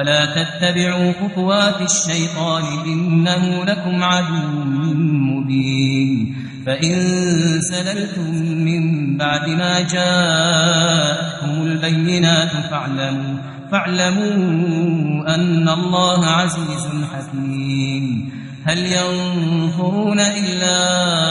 ولا تتبعوا خطوات الشيطان إنه لكم عدو مبين. فإن سللتم من بعد ما جاءتكم البينات فاعلموا فاعلموا أن الله عزيز حكيم. هل ينظرون إلا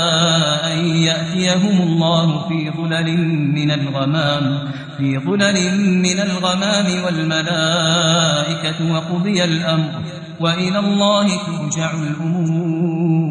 يأتيهم الله في ظلل من الغمام في ظلل من الغمام والملائكة وقضي الأمر وإلى الله ترجع الأمور